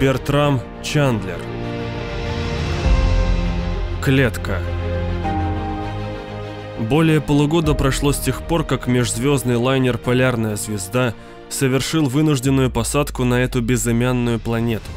Бертрам Чандлер. Клетка. Более полугода прошло с тех пор, как межзвездный лайнер «Полярная звезда» совершил вынужденную посадку на эту безымянную планету.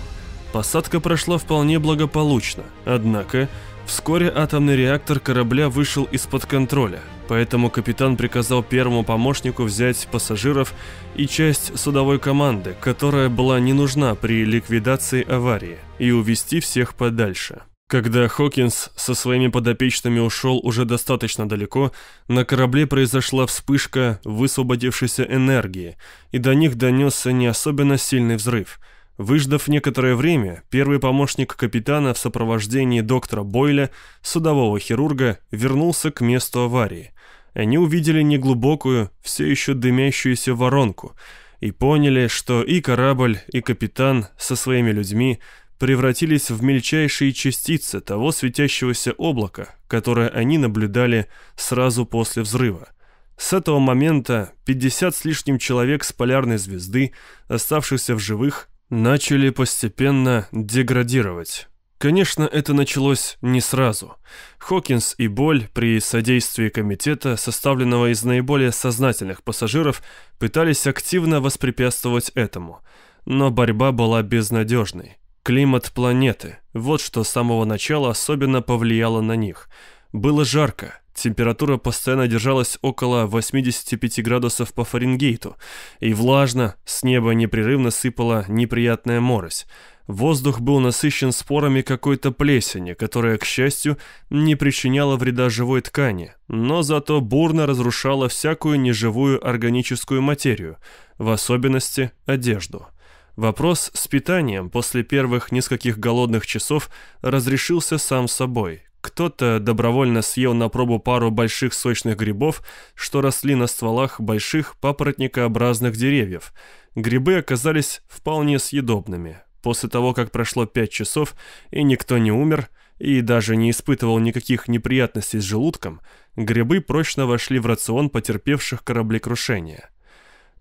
Посадка прошла вполне благополучно, однако вскоре атомный реактор корабля вышел из-под контроля, поэтому капитан приказал первому помощнику взять пассажиров и часть судовой команды, которая была не нужна при ликвидации аварии, и увести всех подальше. Когда Хокинс со своими подопечными ушел уже достаточно далеко, на корабле произошла вспышка высвободившейся энергии, и до них донесся не особенно сильный взрыв. Выждав некоторое время, первый помощник капитана в сопровождении доктора Бойля, судового хирурга, вернулся к месту аварии. Они увидели неглубокую, все еще дымящуюся воронку, и поняли, что и корабль, и капитан со своими людьми – превратились в мельчайшие частицы того светящегося облака, которое они наблюдали сразу после взрыва. С этого момента 50 с лишним человек с полярной звезды, оставшихся в живых, начали постепенно деградировать. Конечно, это началось не сразу. Хокинс и Боль при содействии комитета, составленного из наиболее сознательных пассажиров, пытались активно воспрепятствовать этому. Но борьба была безнадежной. Климат планеты. Вот что с самого начала особенно повлияло на них. Было жарко. Температура постоянно держалась около 85 градусов по Фаренгейту. И влажно, с неба непрерывно сыпала неприятная морось. Воздух был насыщен спорами какой-то плесени, которая, к счастью, не причиняла вреда живой ткани, но зато бурно разрушала всякую неживую органическую материю, в особенности одежду. Вопрос с питанием после первых нескольких голодных часов разрешился сам собой. Кто-то добровольно съел на пробу пару больших сочных грибов, что росли на стволах больших папоротникообразных деревьев. Грибы оказались вполне съедобными. После того, как прошло пять часов, и никто не умер, и даже не испытывал никаких неприятностей с желудком, грибы прочно вошли в рацион потерпевших кораблекрушения.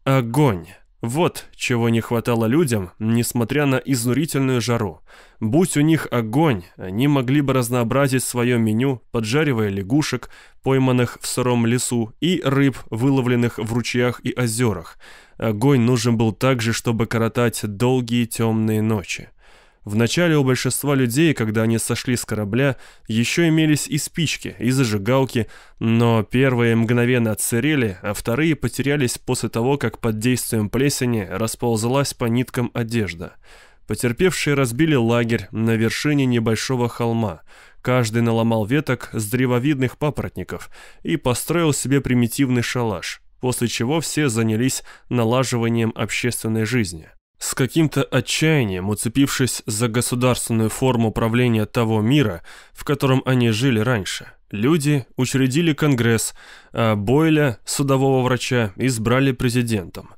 Огонь! Вот чего не хватало людям, несмотря на изнурительную жару. Будь у них огонь, они могли бы разнообразить свое меню, поджаривая лягушек, пойманных в сыром лесу, и рыб, выловленных в ручьях и озерах. Огонь нужен был также, чтобы коротать долгие темные ночи. Вначале у большинства людей, когда они сошли с корабля, еще имелись и спички, и зажигалки, но первые мгновенно отсырели, а вторые потерялись после того, как под действием плесени расползлась по ниткам одежда. Потерпевшие разбили лагерь на вершине небольшого холма. Каждый наломал веток с древовидных папоротников и построил себе примитивный шалаш, после чего все занялись налаживанием общественной жизни. С каким-то отчаянием, уцепившись за государственную форму правления того мира, в котором они жили раньше, люди учредили Конгресс, а Бойля, судового врача, избрали президентом.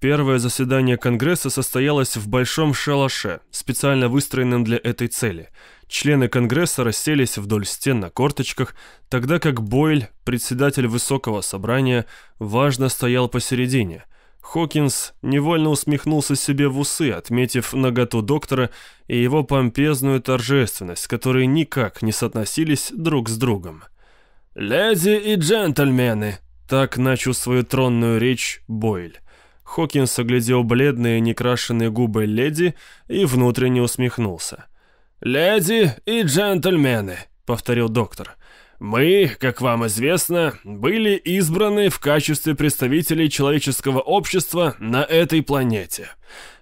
Первое заседание Конгресса состоялось в большом шалаше, специально выстроенном для этой цели. Члены Конгресса расселись вдоль стен на корточках, тогда как Бойль, председатель высокого собрания, важно стоял посередине – Хокинс невольно усмехнулся себе в усы, отметив наготу доктора и его помпезную торжественность, которые никак не соотносились друг с другом. «Леди и джентльмены!» — так начал свою тронную речь Бойль. Хокинс оглядел бледные некрашенные губы леди и внутренне усмехнулся. «Леди и джентльмены!» — повторил доктор. Мы, как вам известно, были избраны в качестве представителей человеческого общества на этой планете.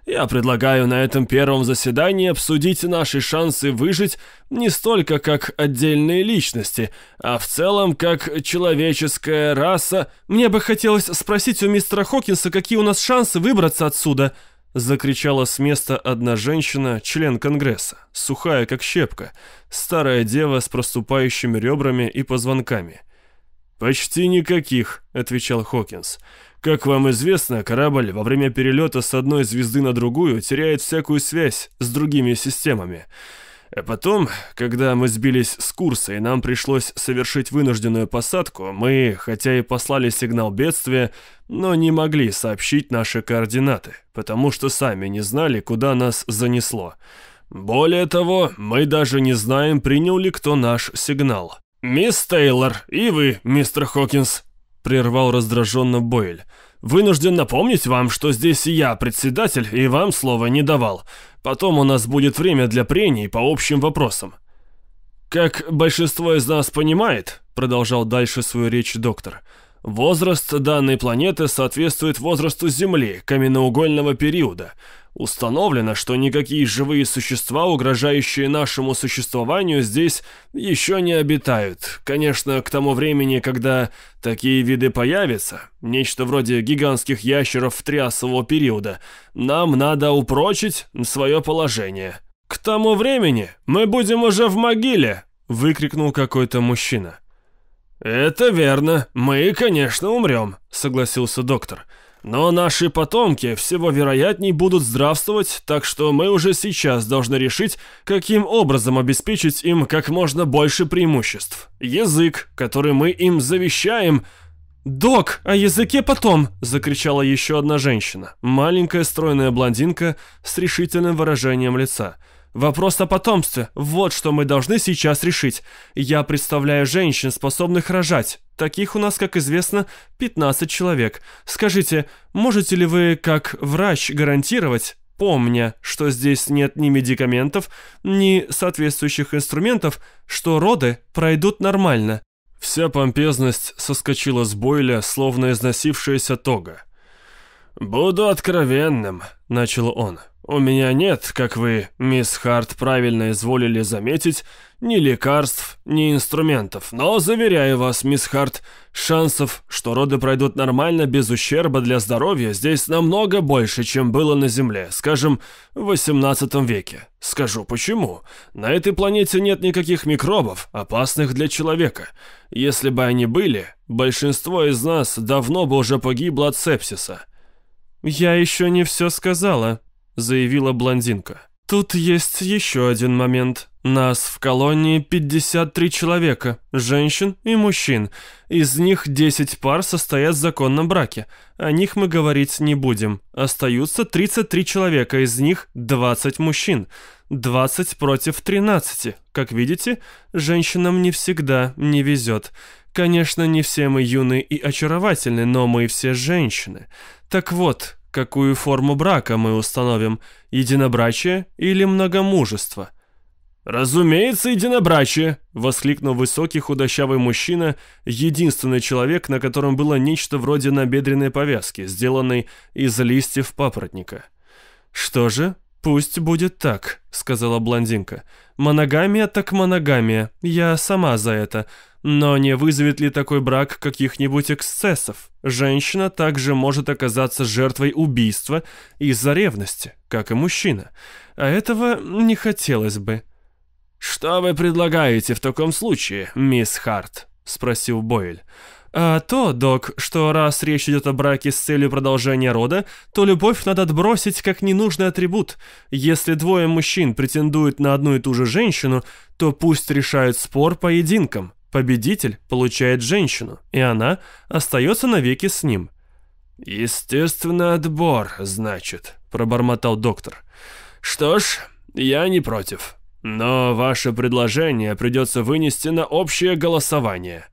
Я предлагаю на этом первом заседании обсудить наши шансы выжить не столько как отдельные личности, а в целом как человеческая раса. Мне бы хотелось спросить у мистера Хокинса, какие у нас шансы выбраться отсюда, Закричала с места одна женщина, член Конгресса, сухая как щепка, старая дева с проступающими ребрами и позвонками. «Почти никаких», — отвечал Хокинс. «Как вам известно, корабль во время перелета с одной звезды на другую теряет всякую связь с другими системами. А потом, когда мы сбились с курса и нам пришлось совершить вынужденную посадку, мы, хотя и послали сигнал бедствия, но не могли сообщить наши координаты, потому что сами не знали, куда нас занесло. Более того, мы даже не знаем, принял ли кто наш сигнал. «Мисс Тейлор, и вы, мистер Хокинс», — прервал раздраженно Бойль. «Вынужден напомнить вам, что здесь я председатель и вам слова не давал. Потом у нас будет время для прений по общим вопросам». «Как большинство из нас понимает», — продолжал дальше свою речь доктор, — Возраст данной планеты соответствует возрасту Земли, каменноугольного периода. Установлено, что никакие живые существа, угрожающие нашему существованию, здесь еще не обитают. Конечно, к тому времени, когда такие виды появятся, нечто вроде гигантских ящеров триасового периода, нам надо упрочить свое положение. «К тому времени мы будем уже в могиле!» — выкрикнул какой-то мужчина. «Это верно. Мы, конечно, умрем», — согласился доктор. «Но наши потомки всего вероятней будут здравствовать, так что мы уже сейчас должны решить, каким образом обеспечить им как можно больше преимуществ. Язык, который мы им завещаем...» «Док, о языке потом!» — закричала еще одна женщина. Маленькая стройная блондинка с решительным выражением лица — Вопрос о потомстве. Вот что мы должны сейчас решить. Я представляю женщин, способных рожать. Таких у нас, как известно, 15 человек. Скажите, можете ли вы, как врач, гарантировать, помня, что здесь нет ни медикаментов, ни соответствующих инструментов, что роды пройдут нормально?» Вся помпезность соскочила с Бойля, словно износившаяся тога. «Буду откровенным», — начал он. «У меня нет, как вы, мисс Харт, правильно изволили заметить, ни лекарств, ни инструментов. Но, заверяю вас, мисс Харт, шансов, что роды пройдут нормально, без ущерба для здоровья, здесь намного больше, чем было на Земле, скажем, в 18 веке. Скажу почему. На этой планете нет никаких микробов, опасных для человека. Если бы они были, большинство из нас давно бы уже погибло от сепсиса». «Я еще не все сказала», заявила блондинка. «Тут есть еще один момент. Нас в колонии 53 человека, женщин и мужчин. Из них 10 пар состоят в законном браке. О них мы говорить не будем. Остаются 33 человека, из них 20 мужчин. 20 против 13. Как видите, женщинам не всегда не везет. Конечно, не все мы юны и очаровательны, но мы все женщины. Так вот, какую форму брака мы установим, единобрачие или многомужество. «Разумеется, единобрачие!» — воскликнул высокий худощавый мужчина, единственный человек, на котором было нечто вроде набедренной повязки, сделанной из листьев папоротника. «Что же, пусть будет так», — сказала блондинка. «Моногамия так моногамия, я сама за это. Но не вызовет ли такой брак каких-нибудь эксцессов? Женщина также может оказаться жертвой убийства из-за ревности, как и мужчина. А этого не хотелось бы. «Что вы предлагаете в таком случае, мисс Харт?» — спросил Бойль. «А то, док, что раз речь идет о браке с целью продолжения рода, то любовь надо отбросить как ненужный атрибут. Если двое мужчин претендуют на одну и ту же женщину, то пусть решают спор поединком. Победитель получает женщину, и она остается навеки с ним. «Естественно, отбор, значит», — пробормотал доктор. «Что ж, я не против. Но ваше предложение придется вынести на общее голосование».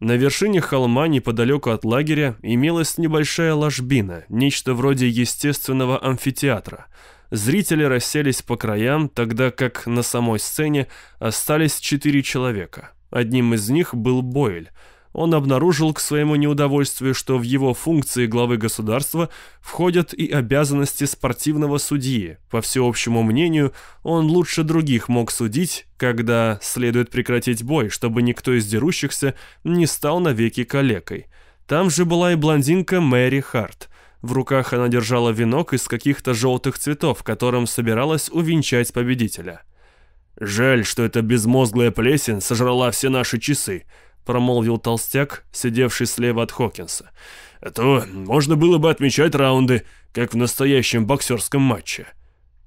На вершине холма неподалеку от лагеря имелась небольшая ложбина, нечто вроде естественного амфитеатра. Зрители расселись по краям, тогда как на самой сцене остались четыре человека. Одним из них был Бойль. Он обнаружил к своему неудовольствию, что в его функции главы государства входят и обязанности спортивного судьи. По всеобщему мнению, он лучше других мог судить, когда следует прекратить бой, чтобы никто из дерущихся не стал навеки калекой. Там же была и блондинка Мэри Харт. В руках она держала венок из каких-то желтых цветов, которым собиралась увенчать победителя. «Жаль, что эта безмозглая плесень сожрала все наши часы», промолвил толстяк, сидевший слева от Хокинса. «А то можно было бы отмечать раунды, как в настоящем боксерском матче».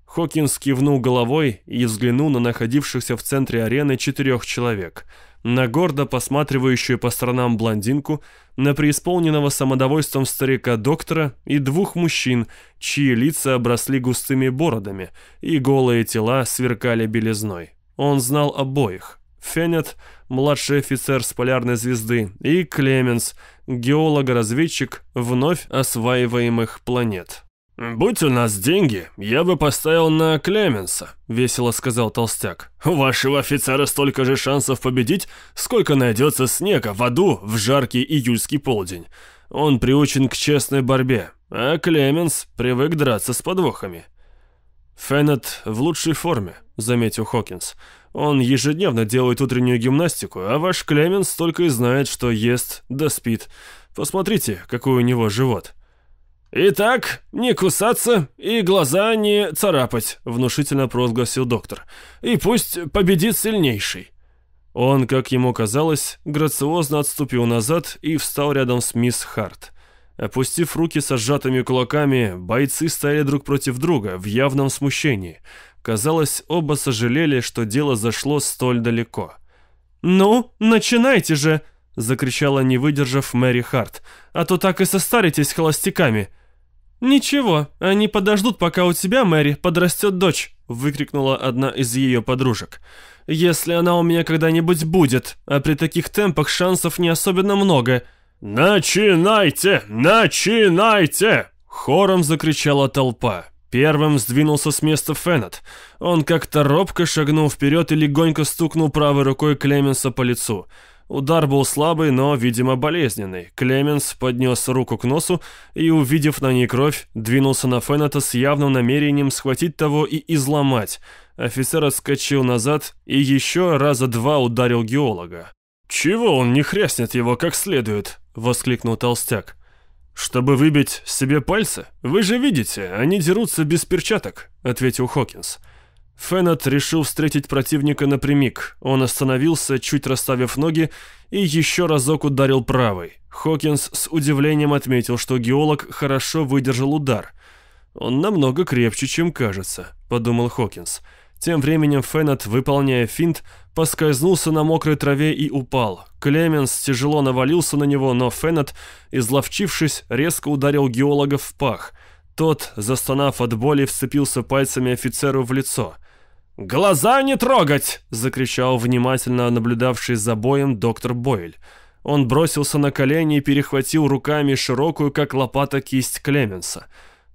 Хокинс кивнул головой и взглянул на находившихся в центре арены четырех человек. На гордо посматривающую по сторонам блондинку, на преисполненного самодовольством старика-доктора и двух мужчин, чьи лица обросли густыми бородами, и голые тела сверкали белизной. Он знал обоих. Феннет, младший офицер с полярной звезды, и Клеменс, геолог-разведчик вновь осваиваемых планет. «Будь у нас деньги, я бы поставил на Клеменса», — весело сказал Толстяк. «У вашего офицера столько же шансов победить, сколько найдется снега в аду в жаркий июльский полдень. Он приучен к честной борьбе, а Клеменс привык драться с подвохами». «Феннет в лучшей форме», — заметил Хокинс. «Он ежедневно делает утреннюю гимнастику, а ваш Клеменс только и знает, что ест да спит. Посмотрите, какой у него живот». «Итак, не кусаться и глаза не царапать», — внушительно провозгласил доктор. «И пусть победит сильнейший». Он, как ему казалось, грациозно отступил назад и встал рядом с мисс Харт. Опустив руки со сжатыми кулаками, бойцы стояли друг против друга в явном смущении. Казалось, оба сожалели, что дело зашло столь далеко. «Ну, начинайте же!» — закричала, не выдержав Мэри Харт. «А то так и состаритесь холостяками!» «Ничего, они подождут, пока у тебя, Мэри, подрастет дочь», — выкрикнула одна из ее подружек. «Если она у меня когда-нибудь будет, а при таких темпах шансов не особенно много». «Начинайте! Начинайте!» — хором закричала толпа. Первым сдвинулся с места Феннет. Он как-то робко шагнул вперед и легонько стукнул правой рукой Клеменса по лицу. Удар был слабый, но, видимо, болезненный. Клеменс поднес руку к носу и, увидев на ней кровь, двинулся на Феннета с явным намерением схватить того и изломать. Офицер отскочил назад и еще раза два ударил геолога. «Чего он не хряснет его как следует?» — воскликнул толстяк. «Чтобы выбить себе пальцы? Вы же видите, они дерутся без перчаток», — ответил Хокинс. Феннет решил встретить противника напрямик. Он остановился, чуть расставив ноги, и еще разок ударил правой. Хокинс с удивлением отметил, что геолог хорошо выдержал удар. «Он намного крепче, чем кажется», — подумал Хокинс. Тем временем Феннет, выполняя финт, поскользнулся на мокрой траве и упал. Клеменс тяжело навалился на него, но Феннет, изловчившись, резко ударил геолога в пах. Тот, застонав от боли, вцепился пальцами офицеру в лицо. «Глаза не трогать!» — закричал внимательно наблюдавший за боем доктор Бойль. Он бросился на колени и перехватил руками широкую, как лопата, кисть Клеменса.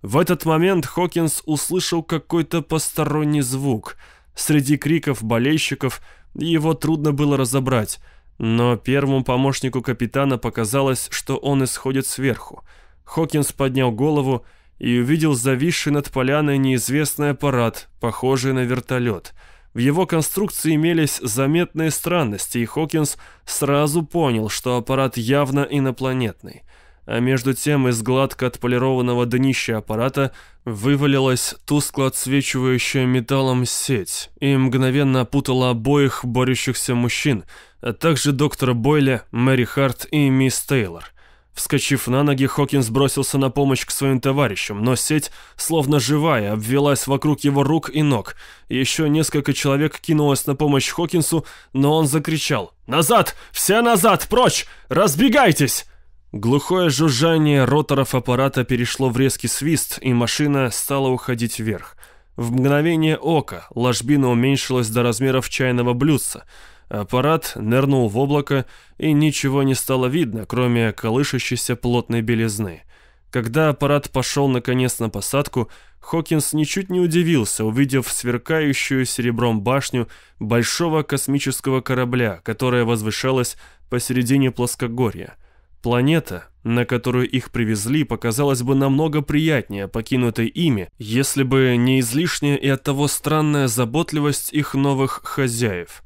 В этот момент Хокинс услышал какой-то посторонний звук. Среди криков болельщиков его трудно было разобрать, но первому помощнику капитана показалось, что он исходит сверху. Хокинс поднял голову и увидел зависший над поляной неизвестный аппарат, похожий на вертолет. В его конструкции имелись заметные странности, и Хокинс сразу понял, что аппарат явно инопланетный. А между тем из гладко отполированного днища аппарата вывалилась тускло отсвечивающая металлом сеть и мгновенно опутала обоих борющихся мужчин, а также доктора Бойля, Мэри Харт и мисс Тейлор. Вскочив на ноги, Хокинс бросился на помощь к своим товарищам, но сеть, словно живая, обвелась вокруг его рук и ног. Еще несколько человек кинулось на помощь Хокинсу, но он закричал «Назад! Все назад! Прочь! Разбегайтесь!» Глухое жужжание роторов аппарата перешло в резкий свист, и машина стала уходить вверх. В мгновение ока ложбина уменьшилась до размеров чайного блюдца — Аппарат нырнул в облако, и ничего не стало видно, кроме колышащейся плотной белизны. Когда аппарат пошел наконец на посадку, Хокинс ничуть не удивился, увидев сверкающую серебром башню большого космического корабля, которая возвышалась посередине плоскогорья. Планета, на которую их привезли, показалась бы намного приятнее покинутой ими, если бы не излишняя и оттого странная заботливость их новых хозяев –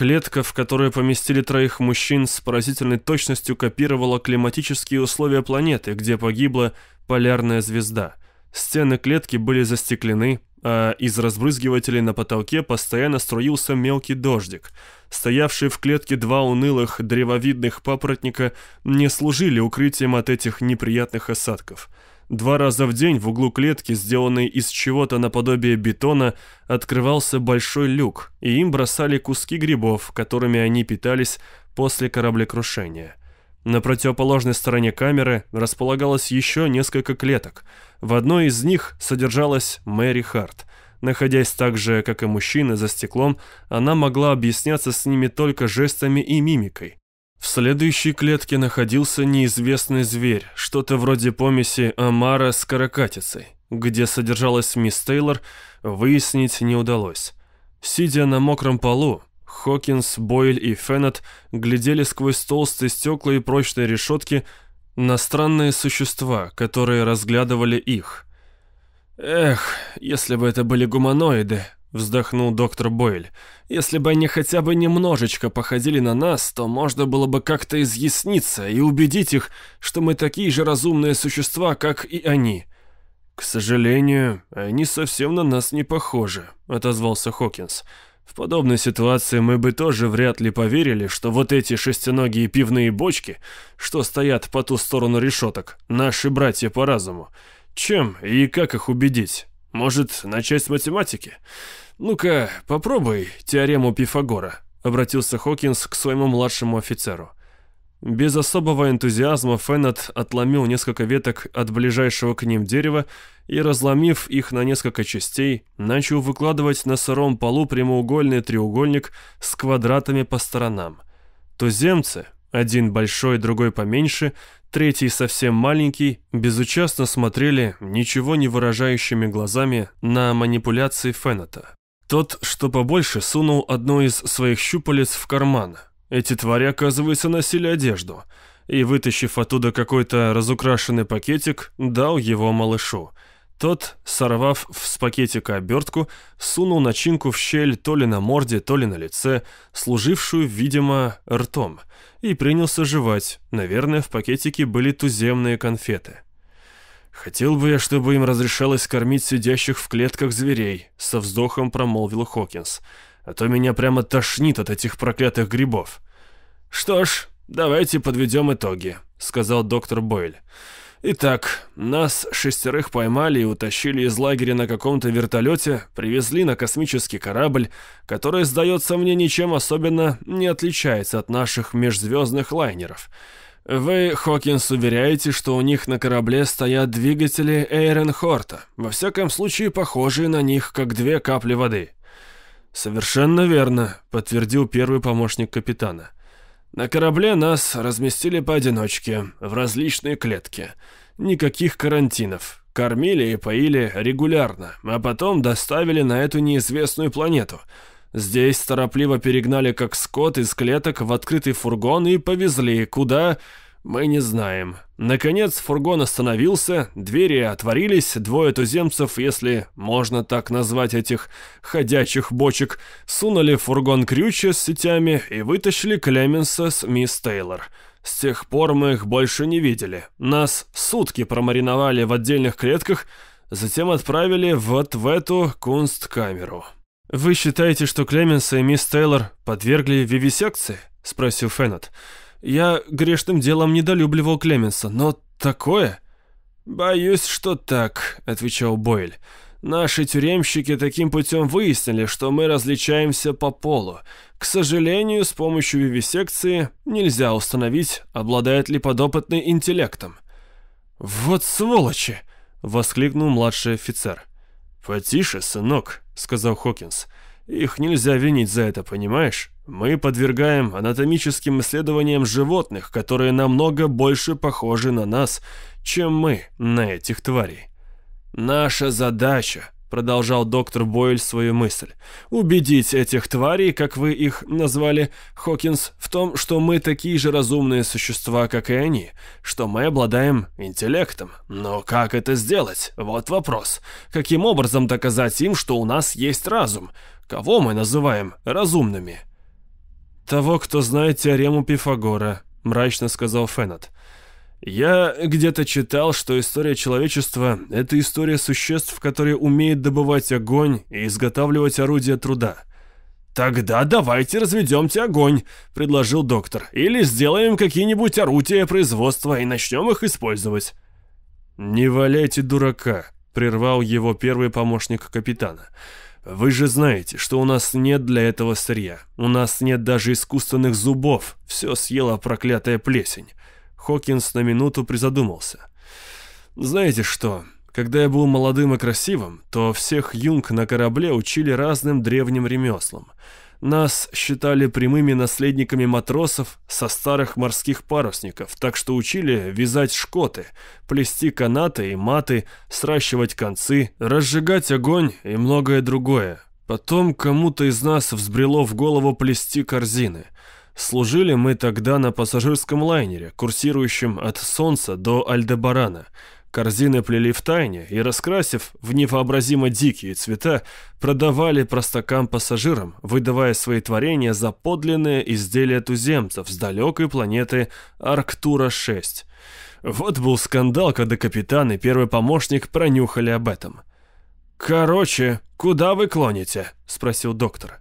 Клетка, в которую поместили троих мужчин, с поразительной точностью копировала климатические условия планеты, где погибла полярная звезда. Стены клетки были застеклены, а из разбрызгивателей на потолке постоянно струился мелкий дождик. Стоявшие в клетке два унылых древовидных папоротника не служили укрытием от этих неприятных осадков. Два раза в день в углу клетки, сделанной из чего-то наподобие бетона, открывался большой люк, и им бросали куски грибов, которыми они питались после кораблекрушения. На противоположной стороне камеры располагалось еще несколько клеток. В одной из них содержалась Мэри Харт. Находясь так же, как и мужчины, за стеклом, она могла объясняться с ними только жестами и мимикой. В следующей клетке находился неизвестный зверь, что-то вроде помеси омара с каракатицей. Где содержалась мисс Тейлор, выяснить не удалось. Сидя на мокром полу, Хокинс, Бойль и Феннет глядели сквозь толстые стекла и прочные решетки на странные существа, которые разглядывали их. «Эх, если бы это были гуманоиды», — вздохнул доктор Бойль. «Если бы они хотя бы немножечко походили на нас, то можно было бы как-то изъясниться и убедить их, что мы такие же разумные существа, как и они». «К сожалению, они совсем на нас не похожи», — отозвался Хокинс. «В подобной ситуации мы бы тоже вряд ли поверили, что вот эти шестиногие пивные бочки, что стоят по ту сторону решеток, наши братья по разуму. Чем и как их убедить?» Может, начать с математики? Ну-ка, попробуй теорему Пифагора», — обратился Хокинс к своему младшему офицеру. Без особого энтузиазма Феннет отломил несколько веток от ближайшего к ним дерева и, разломив их на несколько частей, начал выкладывать на сыром полу прямоугольный треугольник с квадратами по сторонам. Туземцы, один большой, другой поменьше, Третий, совсем маленький, безучастно смотрели ничего не выражающими глазами на манипуляции Феннета. Тот, что побольше, сунул одно из своих щупалец в карман. Эти твари, оказывается, носили одежду. И, вытащив оттуда какой-то разукрашенный пакетик, дал его малышу. Тот, сорвав с пакетика обертку, сунул начинку в щель то ли на морде, то ли на лице, служившую, видимо, ртом – и принялся жевать. Наверное, в пакетике были туземные конфеты. «Хотел бы я, чтобы им разрешалось кормить сидящих в клетках зверей», — со вздохом промолвил Хокинс. «А то меня прямо тошнит от этих проклятых грибов». «Что ж, давайте подведем итоги», — сказал доктор Бойль. Итак, нас шестерых поймали и утащили из лагеря на каком-то вертолете, привезли на космический корабль, который, сдается мне, ничем особенно не отличается от наших межзвездных лайнеров. Вы, Хокинс, уверяете, что у них на корабле стоят двигатели Эйренхорта, во всяком случае похожие на них, как две капли воды. «Совершенно верно», — подтвердил первый помощник капитана. На корабле нас разместили поодиночке, в различные клетки. Никаких карантинов. Кормили и поили регулярно, а потом доставили на эту неизвестную планету. Здесь торопливо перегнали как скот из клеток в открытый фургон и повезли, куда... Мы не знаем. Наконец фургон остановился, двери отворились, двое туземцев, если можно так назвать этих ходячих бочек, сунули в фургон крючья с сетями и вытащили Клеменса с мисс Тейлор. С тех пор мы их больше не видели. Нас сутки промариновали в отдельных клетках, затем отправили вот в эту кунсткамеру. «Вы считаете, что Клеменса и мисс Тейлор подвергли вивисекции?» — спросил Феннет. Я грешным делом недолюбливал Клеменса, но такое...» «Боюсь, что так», — отвечал Бойль. «Наши тюремщики таким путем выяснили, что мы различаемся по полу. К сожалению, с помощью вивисекции нельзя установить, обладает ли подопытный интеллектом». «Вот сволочи!» — воскликнул младший офицер. «Потише, сынок», — сказал Хокинс. «Их нельзя винить за это, понимаешь? Мы подвергаем анатомическим исследованиям животных, которые намного больше похожи на нас, чем мы на этих тварей. Наша задача, продолжал доктор Бойль свою мысль, убедить этих тварей, как вы их назвали, Хокинс, в том, что мы такие же разумные существа, как и они, что мы обладаем интеллектом. Но как это сделать? Вот вопрос. Каким образом доказать им, что у нас есть разум? Кого мы называем разумными? «Того, кто знает теорему Пифагора», — мрачно сказал Феннет. «Я где-то читал, что история человечества — это история существ, которые умеют добывать огонь и изготавливать орудия труда». «Тогда давайте разведемте огонь», — предложил доктор. «Или сделаем какие-нибудь орудия производства и начнем их использовать». «Не валяйте дурака», — прервал его первый помощник капитана. «Вы же знаете, что у нас нет для этого сырья. У нас нет даже искусственных зубов. Все съела проклятая плесень». Хокинс на минуту призадумался. «Знаете что, когда я был молодым и красивым, то всех юнг на корабле учили разным древним ремеслам. Нас считали прямыми наследниками матросов со старых морских парусников, так что учили вязать шкоты, плести канаты и маты, сращивать концы, разжигать огонь и многое другое. Потом кому-то из нас взбрело в голову плести корзины. Служили мы тогда на пассажирском лайнере, курсирующем от Солнца до Альдебарана – Корзины плели в тайне и, раскрасив в невообразимо дикие цвета, продавали простакам-пассажирам, выдавая свои творения за подлинные изделия туземцев с далекой планеты Арктура-6. Вот был скандал, когда капитан и первый помощник пронюхали об этом. «Короче, куда вы клоните?» – спросил доктор.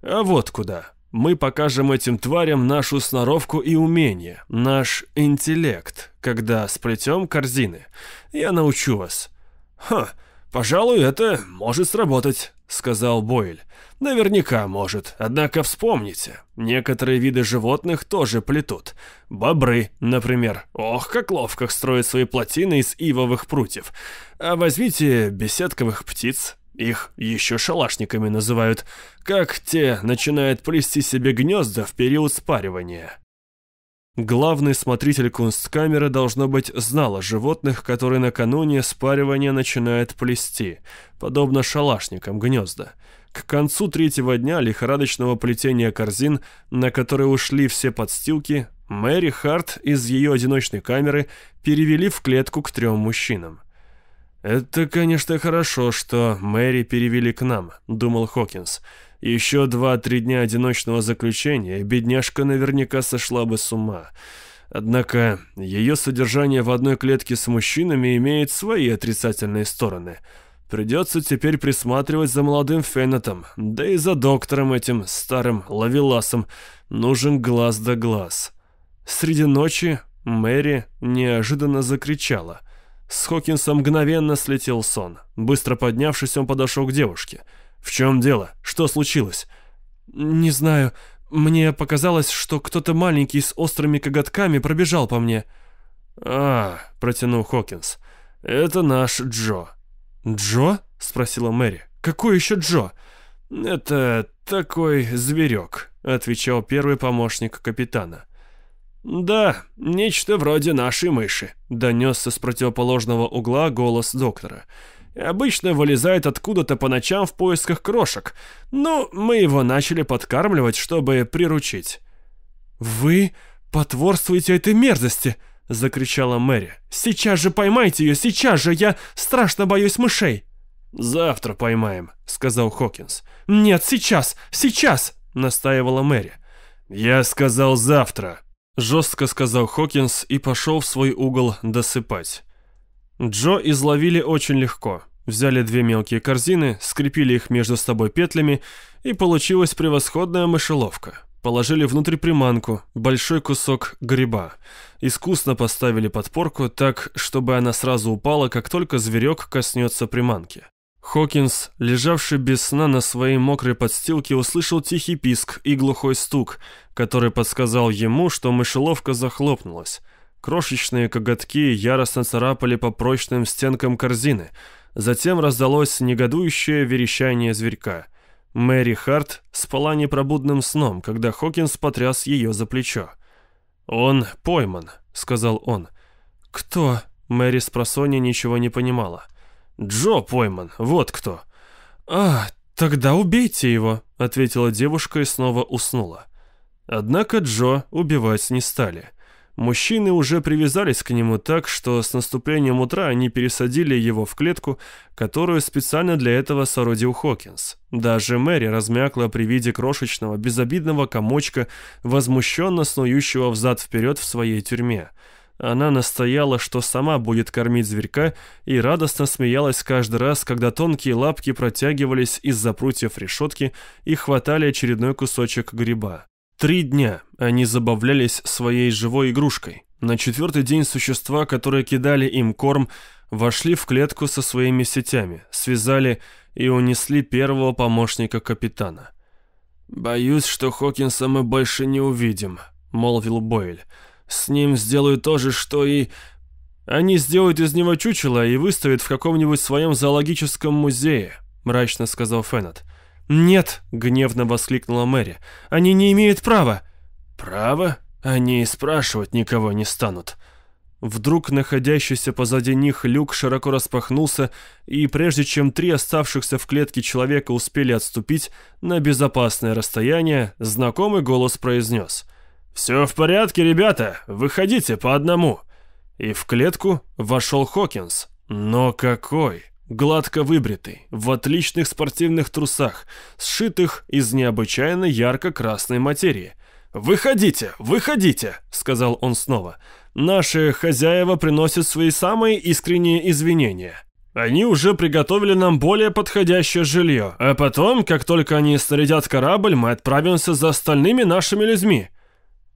«А вот куда. Мы покажем этим тварям нашу сноровку и умение, наш интеллект, когда сплетем корзины. Я научу вас». «Ха, пожалуй, это может сработать», — сказал Бойль. «Наверняка может, однако вспомните, некоторые виды животных тоже плетут. Бобры, например. Ох, как ловко строят свои плотины из ивовых прутьев. А возьмите беседковых птиц, их еще шалашниками называют, как те начинают плести себе гнезда в период спаривания. Главный смотритель кунсткамеры, должно быть, знал о животных, которые накануне спаривания начинают плести, подобно шалашникам гнезда. К концу третьего дня лихорадочного плетения корзин, на которые ушли все подстилки, Мэри Харт из ее одиночной камеры перевели в клетку к трем мужчинам. «Это, конечно, хорошо, что Мэри перевели к нам», — думал Хокинс. «Еще два-три дня одиночного заключения, бедняжка наверняка сошла бы с ума». Однако ее содержание в одной клетке с мужчинами имеет свои отрицательные стороны. Придется теперь присматривать за молодым Феннетом, да и за доктором этим старым лавеласом. Нужен глаз да глаз. Среди ночи Мэри неожиданно закричала — с Хокинса мгновенно слетел сон. Быстро поднявшись, он подошел к девушке. «В чем дело? Что случилось?» «Не знаю. Мне показалось, что кто-то маленький с острыми коготками пробежал по мне». «А, — протянул Хокинс, — это наш Джо». «Джо?» — спросила Мэри. «Какой еще Джо?» «Это такой зверек», — отвечал первый помощник капитана. «Да, нечто вроде нашей мыши», — донесся с противоположного угла голос доктора. «Обычно вылезает откуда-то по ночам в поисках крошек, но мы его начали подкармливать, чтобы приручить». «Вы потворствуете этой мерзости!» — закричала Мэри. «Сейчас же поймайте ее, сейчас же! Я страшно боюсь мышей!» «Завтра поймаем», — сказал Хокинс. «Нет, сейчас, сейчас!» — настаивала Мэри. «Я сказал завтра», Жестко сказал Хокинс и пошел в свой угол досыпать. Джо изловили очень легко. Взяли две мелкие корзины, скрепили их между собой петлями, и получилась превосходная мышеловка. Положили внутрь приманку, большой кусок гриба. Искусно поставили подпорку так, чтобы она сразу упала, как только зверек коснется приманки. Хокинс, лежавший без сна на своей мокрой подстилке, услышал тихий писк и глухой стук, который подсказал ему, что мышеловка захлопнулась. Крошечные коготки яростно царапали по прочным стенкам корзины. Затем раздалось негодующее верещание зверька. Мэри Харт спала непробудным сном, когда Хокинс потряс ее за плечо. «Он пойман», — сказал он. «Кто?» Мэри с просонья ничего не понимала. «Джо пойман, вот кто». «А, тогда убейте его», — ответила девушка и снова уснула. Однако Джо убивать не стали. Мужчины уже привязались к нему так, что с наступлением утра они пересадили его в клетку, которую специально для этого соорудил Хокинс. Даже Мэри размякла при виде крошечного, безобидного комочка, возмущенно снующего взад-вперед в своей тюрьме — она настояла, что сама будет кормить зверька, и радостно смеялась каждый раз, когда тонкие лапки протягивались из-за прутьев решетки и хватали очередной кусочек гриба. Три дня они забавлялись своей живой игрушкой. На четвертый день существа, которые кидали им корм, вошли в клетку со своими сетями, связали и унесли первого помощника капитана. «Боюсь, что Хокинса мы больше не увидим», — молвил Бойль. «С ним сделают то же, что и...» «Они сделают из него чучело и выставят в каком-нибудь своем зоологическом музее», — мрачно сказал Феннет. «Нет», — гневно воскликнула Мэри, — «они не имеют права». «Право? Они и спрашивать никого не станут». Вдруг находящийся позади них люк широко распахнулся, и прежде чем три оставшихся в клетке человека успели отступить на безопасное расстояние, знакомый голос произнес «Все в порядке, ребята, выходите по одному». И в клетку вошел Хокинс. Но какой! Гладко выбритый, в отличных спортивных трусах, сшитых из необычайно ярко-красной материи. «Выходите, выходите!» — сказал он снова — Наши хозяева приносят свои самые искренние извинения. Они уже приготовили нам более подходящее жилье, а потом, как только они снарядят корабль, мы отправимся за остальными нашими людьми».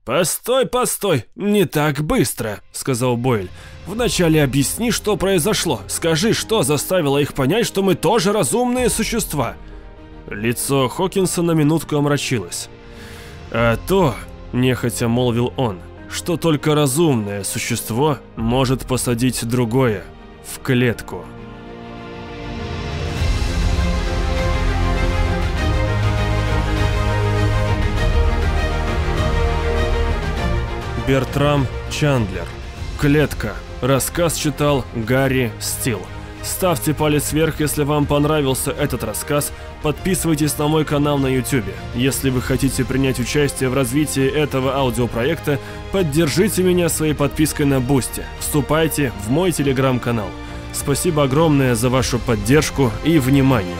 «Постой, постой, не так быстро», — сказал Бойль. «Вначале объясни, что произошло. Скажи, что заставило их понять, что мы тоже разумные существа». Лицо Хокинса на минутку омрачилось. «А то», — нехотя молвил он, что только разумное существо может посадить другое в клетку. Бертрам Чандлер. Клетка. Рассказ читал Гарри Стил. Ставьте палец вверх, если вам понравился этот рассказ. Подписывайтесь на мой канал на YouTube. Если вы хотите принять участие в развитии этого аудиопроекта, поддержите меня своей подпиской на Бусти. Вступайте в мой телеграм-канал. Спасибо огромное за вашу поддержку и внимание.